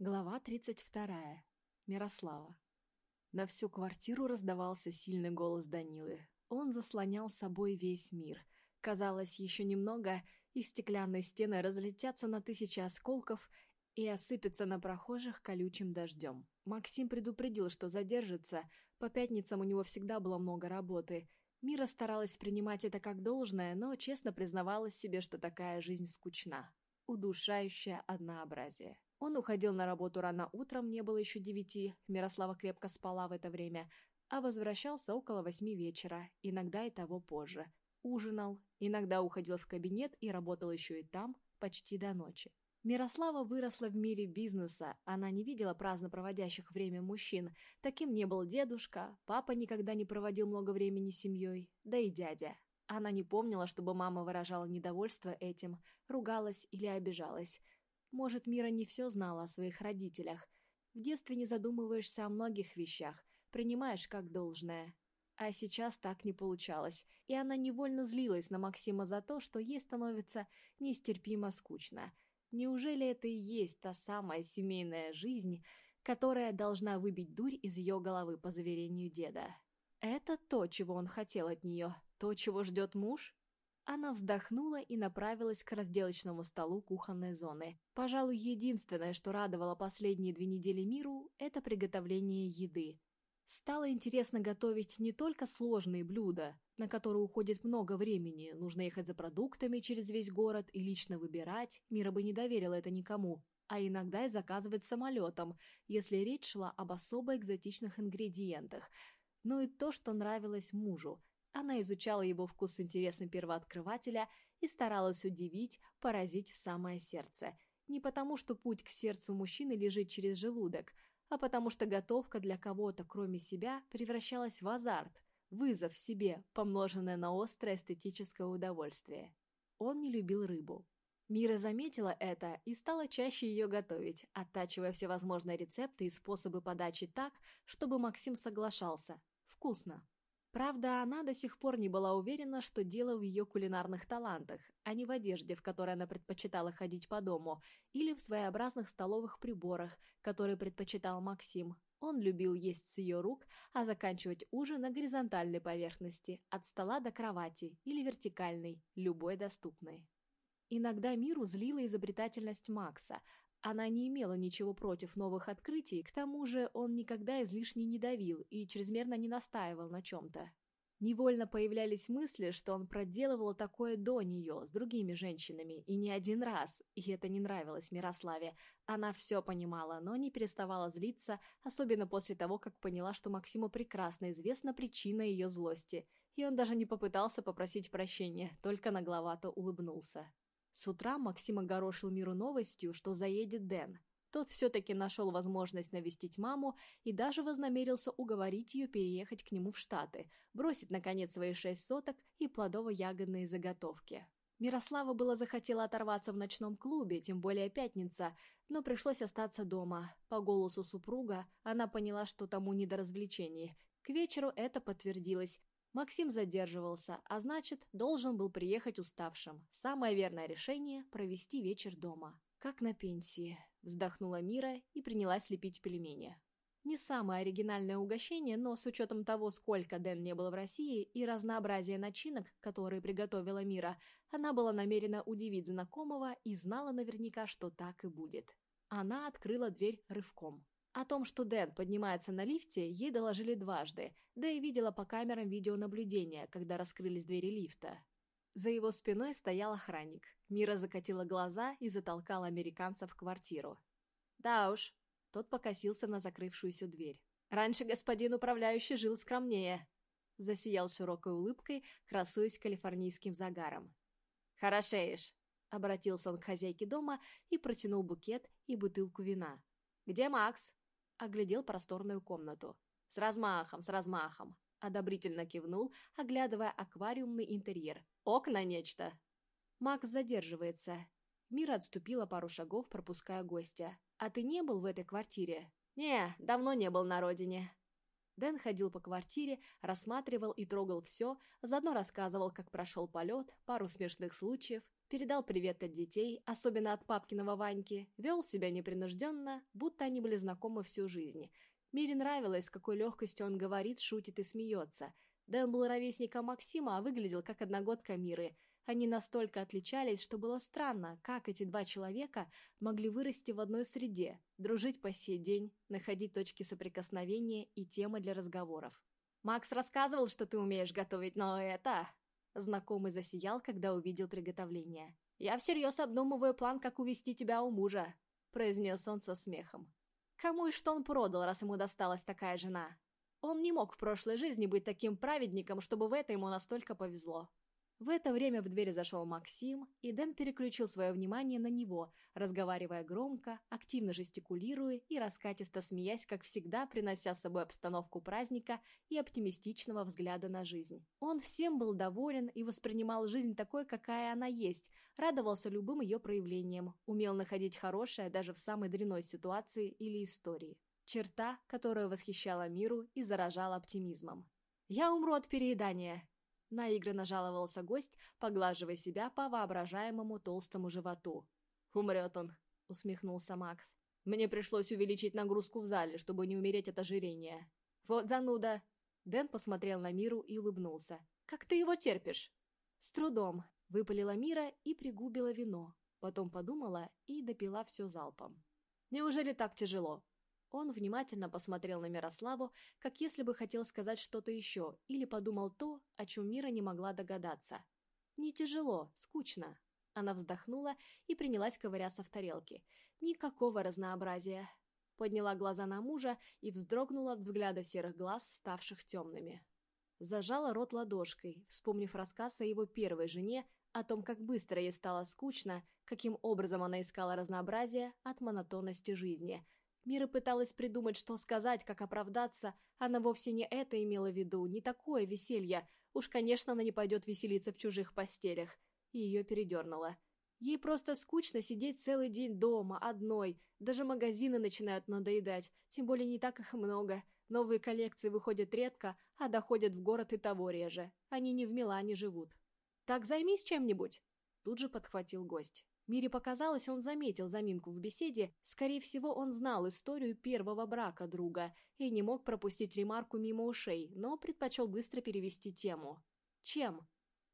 Глава 32. Мирослава. На всю квартиру раздавался сильный голос Данилы. Он заслонял собой весь мир. Казалось, еще немного, и стеклянные стены разлетятся на тысячи осколков и осыпятся на прохожих колючим дождем. Максим предупредил, что задержится. По пятницам у него всегда было много работы. Мира старалась принимать это как должное, но честно признавалась себе, что такая жизнь скучна. Удушающее однообразие. Он уходил на работу рано утром, не было еще девяти, Мирослава крепко спала в это время, а возвращался около восьми вечера, иногда и того позже. Ужинал, иногда уходил в кабинет и работал еще и там, почти до ночи. Мирослава выросла в мире бизнеса, она не видела праздно проводящих время мужчин. Таким не был дедушка, папа никогда не проводил много времени с семьей, да и дядя. Она не помнила, чтобы мама выражала недовольство этим, ругалась или обижалась. Может, Мира не все знала о своих родителях. В детстве не задумываешься о многих вещах, принимаешь как должное. А сейчас так не получалось, и она невольно злилась на Максима за то, что ей становится нестерпимо скучно. Неужели это и есть та самая семейная жизнь, которая должна выбить дурь из ее головы по заверению деда? Это то, чего он хотел от нее, то, чего ждет муж? Она вздохнула и направилась к разделочному столу кухонной зоны. Пожалуй, единственное, что радовало последние две недели миру, это приготовление еды. Стало интересно готовить не только сложные блюда, на которые уходит много времени, нужно ехать за продуктами через весь город и лично выбирать, Мира бы не доверила это никому, а иногда и заказывать самолетом, если речь шла об особо экзотичных ингредиентах, но и то, что нравилось мужу – она изучала его вкус с интересом первооткрывателя и старалась удивить, поразить в самое сердце. Не потому, что путь к сердцу мужчины лежит через желудок, а потому что готовка для кого-то, кроме себя, превращалась в азарт, вызов себе, помноженное на острое эстетическое удовольствие. Он не любил рыбу. Мира заметила это и стала чаще ее готовить, оттачивая всевозможные рецепты и способы подачи так, чтобы Максим соглашался. Вкусно. Правда, она до сих пор не была уверена, что дело в ее кулинарных талантах, а не в одежде, в которой она предпочитала ходить по дому, или в своеобразных столовых приборах, которые предпочитал Максим. Он любил есть с ее рук, а заканчивать ужин на горизонтальной поверхности, от стола до кровати, или вертикальной, любой доступной. Иногда миру злила изобретательность Макса, она не имела ничего против новых открытий, к тому же он никогда излишне не давил и чрезмерно не настаивал на чем-то. Невольно появлялись мысли, что он проделывал такое до нее, с другими женщинами, и не один раз, и это не нравилось Мирославе. Она все понимала, но не переставала злиться, особенно после того, как поняла, что Максиму прекрасно известна причина ее злости, и он даже не попытался попросить прощения, только нагловато улыбнулся. С утра Максим огорошил миру новостью, что заедет Дэн. Тот все-таки нашел возможность навестить маму и даже вознамерился уговорить ее переехать к нему в Штаты, бросить, наконец, свои шесть соток и плодово-ягодные заготовки. Мирослава было захотела оторваться в ночном клубе, тем более пятница, но пришлось остаться дома. По голосу супруга она поняла, что тому не до развлечений. К вечеру это подтвердилось, Максим задерживался, а значит, должен был приехать уставшим. Самое верное решение – провести вечер дома. «Как на пенсии», – вздохнула Мира и принялась лепить пельмени. Не самое оригинальное угощение, но с учетом того, сколько Дэн не был в России и разнообразия начинок, которые приготовила Мира, она была намерена удивить знакомого и знала наверняка, что так и будет. Она открыла дверь рывком. О том, что Дэн поднимается на лифте, ей доложили дважды, да и видела по камерам видеонаблюдения, когда раскрылись двери лифта. За его спиной стоял охранник. Мира закатила глаза и затолкала американца в квартиру. «Да уж», — тот покосился на закрывшуюся дверь. «Раньше господин управляющий жил скромнее», — засиял широкой улыбкой, красуясь калифорнийским загаром. «Хорошеешь», — обратился он к хозяйке дома и протянул букет и бутылку вина. «Где Макс?» Оглядел просторную комнату. «С размахом, с размахом!» Одобрительно кивнул, оглядывая аквариумный интерьер. «Окна нечто!» Макс задерживается. Мира отступила пару шагов, пропуская гостя. «А ты не был в этой квартире?» «Не, давно не был на родине». Дэн ходил по квартире, рассматривал и трогал все, заодно рассказывал, как прошел полет, пару смешных случаев. Передал привет от детей, особенно от папкиного Ваньки, вел себя непринужденно, будто они были знакомы всю жизнь. Мире нравилось, с какой легкостью он говорит, шутит и смеется. Дэн был ровесником Максима, а выглядел как одногодка Миры. Они настолько отличались, что было странно, как эти два человека могли вырасти в одной среде, дружить по сей день, находить точки соприкосновения и темы для разговоров. «Макс рассказывал, что ты умеешь готовить, но это...» Знакомый засиял, когда увидел приготовление. «Я всерьез обдумываю план, как увести тебя у мужа», — произнес он со смехом. Кому и что он продал, раз ему досталась такая жена? Он не мог в прошлой жизни быть таким праведником, чтобы в это ему настолько повезло. В это время в дверь зашел Максим, и Дэн переключил свое внимание на него, разговаривая громко, активно жестикулируя и раскатисто смеясь, как всегда, принося с собой обстановку праздника и оптимистичного взгляда на жизнь. Он всем был доволен и воспринимал жизнь такой, какая она есть, радовался любым ее проявлениям, умел находить хорошее даже в самой дрянной ситуации или истории. Черта, которая восхищала миру и заражала оптимизмом. «Я умру от переедания», Наигранно жаловался гость, поглаживая себя по воображаемому толстому животу. «Умрет он», — усмехнулся Макс. «Мне пришлось увеличить нагрузку в зале, чтобы не умереть от ожирения». «Вот зануда!» Дэн посмотрел на Миру и улыбнулся. «Как ты его терпишь?» «С трудом», — выпалила Мира и пригубила вино. Потом подумала и допила все залпом. «Неужели так тяжело?» Он внимательно посмотрел на Мирославу, как если бы хотел сказать что-то еще, или подумал то, о чем Мира не могла догадаться. «Не тяжело, скучно». Она вздохнула и принялась ковыряться в тарелке. Никакого разнообразия. Подняла глаза на мужа и вздрогнула от взгляда серых глаз, ставших темными. Зажала рот ладошкой, вспомнив рассказ о его первой жене, о том, как быстро ей стало скучно, каким образом она искала разнообразие от монотонности жизни – Мира пыталась придумать, что сказать, как оправдаться. Она вовсе не это имела в виду, не такое веселье. Уж, конечно, она не пойдет веселиться в чужих постелях. И ее передернуло. Ей просто скучно сидеть целый день дома, одной. Даже магазины начинают надоедать, тем более не так их много. Новые коллекции выходят редко, а доходят в город и того реже. Они не в Милане живут. «Так займись чем-нибудь!» Тут же подхватил гость. Мире показалось, он заметил заминку в беседе. Скорее всего, он знал историю первого брака друга и не мог пропустить ремарку мимо ушей, но предпочел быстро перевести тему. «Чем?»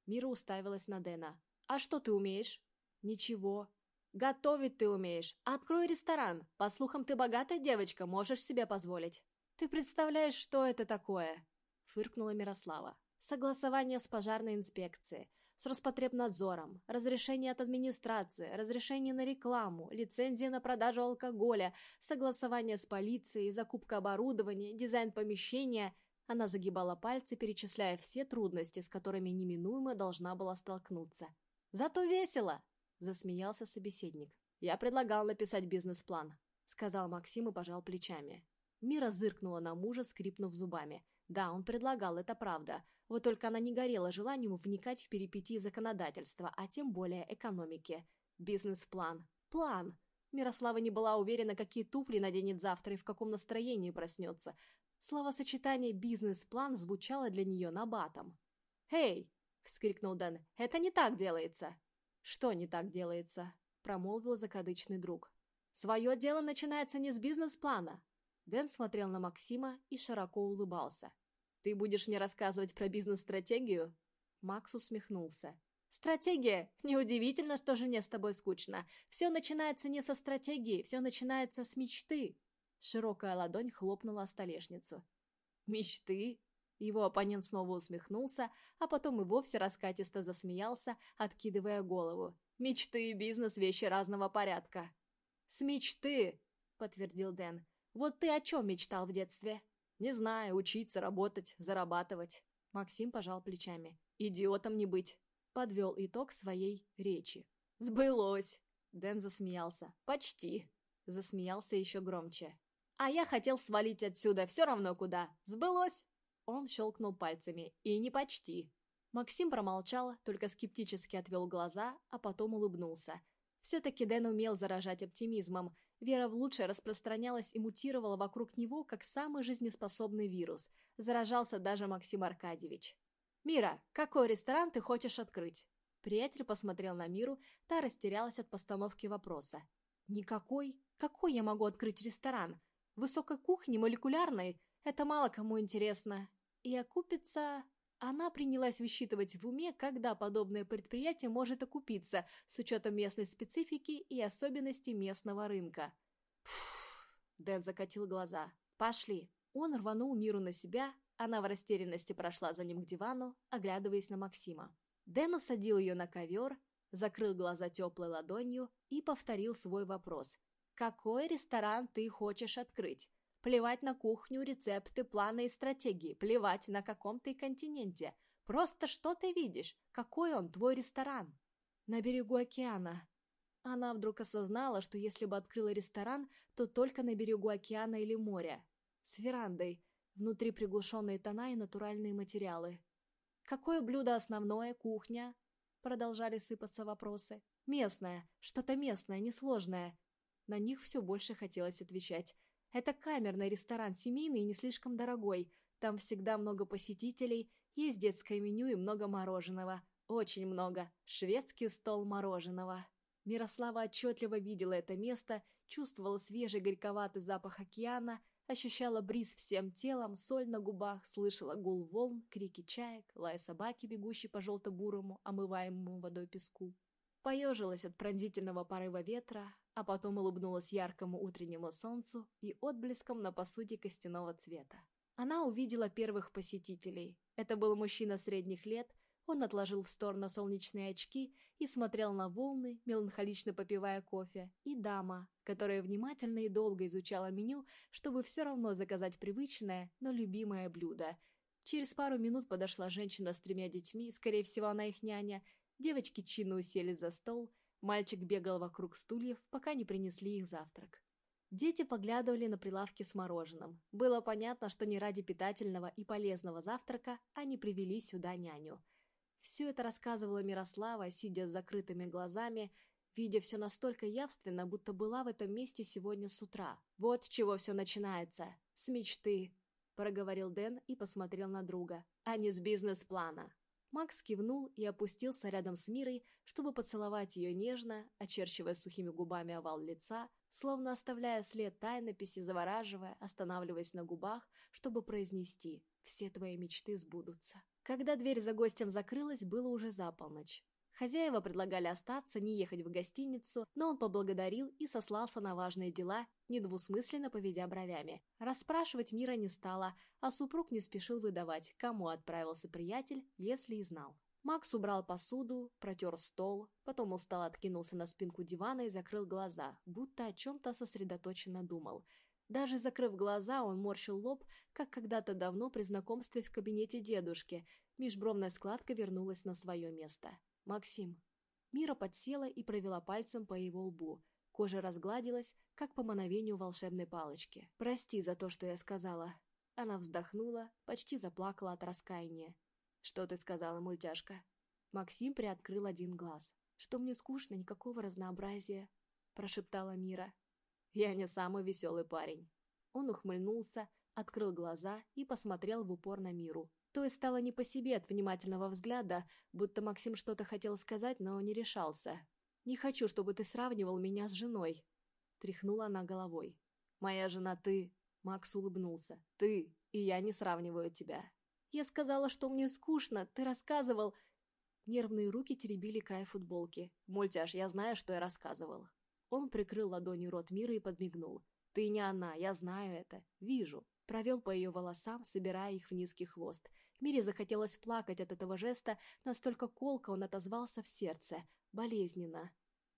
Мира уставилась на Дэна. «А что ты умеешь?» «Ничего». «Готовить ты умеешь. Открой ресторан. По слухам, ты богатая девочка, можешь себе позволить». «Ты представляешь, что это такое?» Фыркнула Мирослава. «Согласование с пожарной инспекцией с Роспотребнадзором, разрешение от администрации, разрешение на рекламу, лицензия на продажу алкоголя, согласование с полицией, закупка оборудования, дизайн помещения. Она загибала пальцы, перечисляя все трудности, с которыми неминуемо должна была столкнуться. «Зато весело!» – засмеялся собеседник. «Я предлагал написать бизнес-план», – сказал Максим и пожал плечами. Мира зыркнула на мужа, скрипнув зубами. Да, он предлагал, это правда. Вот только она не горела желанием вникать в перипетии законодательства, а тем более экономики. Бизнес-план. План. Мирослава не была уверена, какие туфли наденет завтра и в каком настроении проснется. Словосочетание «бизнес-план» звучало для нее набатом. «Эй!» — вскрикнул Дэн. «Это не так делается!» «Что не так делается?» — промолвил закадычный друг. «Свое дело начинается не с бизнес-плана!» Дэн смотрел на Максима и широко улыбался. «Ты будешь мне рассказывать про бизнес-стратегию?» Макс усмехнулся. «Стратегия! Неудивительно, что жене с тобой скучно. Все начинается не со стратегии, все начинается с мечты!» Широкая ладонь хлопнула о столешницу. «Мечты?» Его оппонент снова усмехнулся, а потом и вовсе раскатисто засмеялся, откидывая голову. «Мечты и бизнес – вещи разного порядка». «С мечты!» – подтвердил Дэн. «Вот ты о чем мечтал в детстве?» «Не знаю, учиться, работать, зарабатывать». Максим пожал плечами. «Идиотом не быть». Подвел итог своей речи. «Сбылось!» Дэн засмеялся. «Почти!» Засмеялся еще громче. «А я хотел свалить отсюда, все равно куда. Сбылось!» Он щелкнул пальцами. «И не почти!» Максим промолчал, только скептически отвел глаза, а потом улыбнулся. Все-таки Дэн умел заражать оптимизмом, Вера в лучшее распространялась и мутировала вокруг него, как самый жизнеспособный вирус. Заражался даже Максим Аркадьевич. «Мира, какой ресторан ты хочешь открыть?» Приятель посмотрел на Миру, та растерялась от постановки вопроса. «Никакой? Какой я могу открыть ресторан? Высокой кухни, молекулярной? Это мало кому интересно. И окупится...» Она принялась высчитывать в уме, когда подобное предприятие может окупиться с учетом местной специфики и особенностей местного рынка. Дэн закатил глаза. «Пошли». Он рванул Миру на себя, она в растерянности прошла за ним к дивану, оглядываясь на Максима. Дэн усадил ее на ковер, закрыл глаза теплой ладонью и повторил свой вопрос. «Какой ресторан ты хочешь открыть? Плевать на кухню, рецепты, планы и стратегии, плевать на каком ты континенте. Просто что ты видишь? Какой он, твой ресторан?» «На берегу океана». Она вдруг осознала, что если бы открыла ресторан, то только на берегу океана или моря. С верандой, внутри приглушенные тона и натуральные материалы. «Какое блюдо основное, кухня?» Продолжали сыпаться вопросы. «Местное, что-то местное, несложное». На них все больше хотелось отвечать. «Это камерный ресторан, семейный и не слишком дорогой. Там всегда много посетителей, есть детское меню и много мороженого. Очень много. Шведский стол мороженого». Мирослава отчетливо видела это место, чувствовала свежий горьковатый запах океана – Ощущала бриз всем телом, соль на губах, слышала гул волн, крики чаек, лай собаки, бегущей по желто-бурому, омываемому водой песку. Поежилась от пронзительного порыва ветра, а потом улыбнулась яркому утреннему солнцу и отблеском на посуде костяного цвета. Она увидела первых посетителей. Это был мужчина средних лет, он отложил в сторону солнечные очки и смотрел на волны, меланхолично попивая кофе, и дама, которая внимательно и долго изучала меню, чтобы все равно заказать привычное, но любимое блюдо. Через пару минут подошла женщина с тремя детьми, скорее всего, она их няня. Девочки чинно уселись за стол, мальчик бегал вокруг стульев, пока не принесли их завтрак. Дети поглядывали на прилавки с мороженым. Было понятно, что не ради питательного и полезного завтрака они привели сюда няню – все это рассказывала Мирослава, сидя с закрытыми глазами, видя все настолько явственно, будто была в этом месте сегодня с утра. «Вот с чего все начинается. С мечты», — проговорил Дэн и посмотрел на друга, «а не с бизнес-плана». Макс кивнул и опустился рядом с Мирой, чтобы поцеловать ее нежно, очерчивая сухими губами овал лица, словно оставляя след тайнописи, завораживая, останавливаясь на губах, чтобы произнести «все твои мечты сбудутся». Когда дверь за гостем закрылась, было уже за полночь. Хозяева предлагали остаться, не ехать в гостиницу, но он поблагодарил и сослался на важные дела, недвусмысленно поведя бровями. Расспрашивать Мира не стала, а супруг не спешил выдавать, кому отправился приятель, если и знал. Макс убрал посуду, протер стол, потом устало откинулся на спинку дивана и закрыл глаза, будто о чем-то сосредоточенно думал – даже закрыв глаза, он морщил лоб, как когда-то давно при знакомстве в кабинете дедушки. Межбровная складка вернулась на свое место. «Максим». Мира подсела и провела пальцем по его лбу. Кожа разгладилась, как по мановению волшебной палочки. «Прости за то, что я сказала». Она вздохнула, почти заплакала от раскаяния. «Что ты сказала, мультяшка?» Максим приоткрыл один глаз. «Что мне скучно, никакого разнообразия», – прошептала Мира. Я не самый веселый парень. Он ухмыльнулся, открыл глаза и посмотрел в упор на миру. То есть стало не по себе от внимательного взгляда, будто Максим что-то хотел сказать, но не решался. «Не хочу, чтобы ты сравнивал меня с женой», — тряхнула она головой. «Моя жена ты», — Макс улыбнулся. «Ты, и я не сравниваю тебя». «Я сказала, что мне скучно, ты рассказывал...» Нервные руки теребили край футболки. «Мультяш, я знаю, что я рассказывал». Он прикрыл ладонью рот Мира и подмигнул. «Ты не она, я знаю это. Вижу». Провел по ее волосам, собирая их в низкий хвост. Мире захотелось плакать от этого жеста, настолько колко он отозвался в сердце. Болезненно.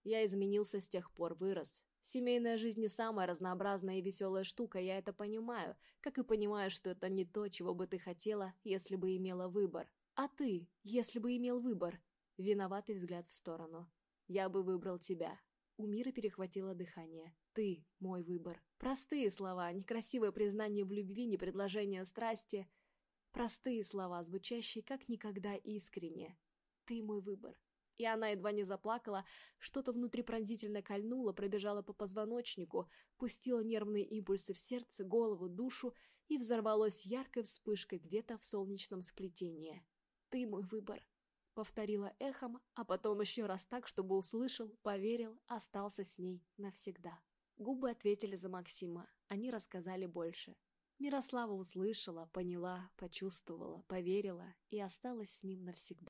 Я изменился с тех пор, вырос. Семейная жизнь не самая разнообразная и веселая штука, я это понимаю, как и понимаю, что это не то, чего бы ты хотела, если бы имела выбор. А ты, если бы имел выбор? Виноватый взгляд в сторону. Я бы выбрал тебя. У Миры перехватило дыхание. «Ты — мой выбор». Простые слова, некрасивое признание в любви, не предложение страсти. Простые слова, звучащие как никогда искренне. «Ты мой выбор». И она едва не заплакала, что-то внутри пронзительно кольнуло, пробежало по позвоночнику, пустило нервные импульсы в сердце, голову, душу и взорвалось яркой вспышкой где-то в солнечном сплетении. «Ты мой выбор», — повторила эхом, а потом еще раз так, чтобы услышал, поверил, остался с ней навсегда. Губы ответили за Максима, они рассказали больше. Мирослава услышала, поняла, почувствовала, поверила и осталась с ним навсегда.